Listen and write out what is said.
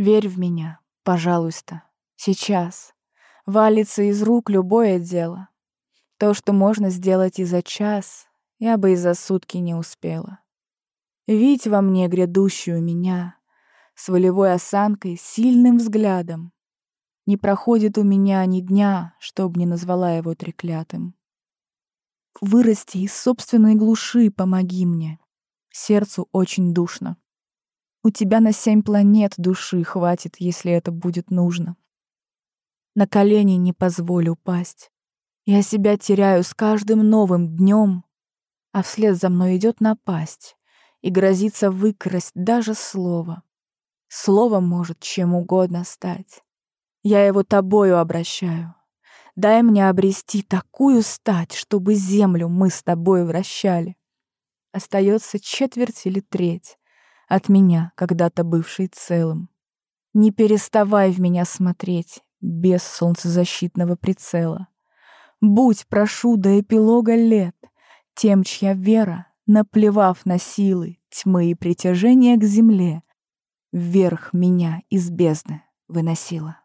Верь в меня, пожалуйста, сейчас. Валится из рук любое дело. То, что можно сделать и за час, я бы и за сутки не успела. Видь во мне грядущую меня с волевой осанкой, сильным взглядом. Не проходит у меня ни дня, чтоб не назвала его треклятым. Вырасти из собственной глуши помоги мне. Сердцу очень душно. У тебя на семь планет души хватит, если это будет нужно. На колени не позволю упасть. Я себя теряю с каждым новым днем, а вслед за мной идет напасть и грозится выкрасть даже слово. Слово может чем угодно стать. Я его тобою обращаю. Дай мне обрести такую стать, чтобы землю мы с тобой вращали. Остается четверть или треть от меня, когда-то бывшей целым. Не переставай в меня смотреть без солнцезащитного прицела. Будь, прошу, до эпилога лет тем, чья вера, наплевав на силы, тьмы и притяжения к земле, вверх меня из бездны выносила.